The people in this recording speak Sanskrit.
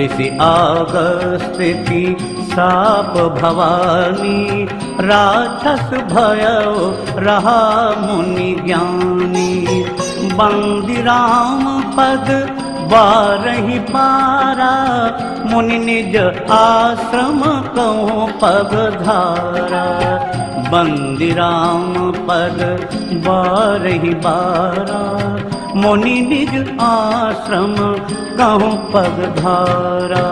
ऋषि आगस्ति साप भवानी राक्षस भय रहा मुनि ज्ञानी। बंदी राम पद बारही पारा मुनि निज आश्रम कहो पग धारा। बंदी राम पद बारही बारा मुनि निज आश्रम कहो पग धारा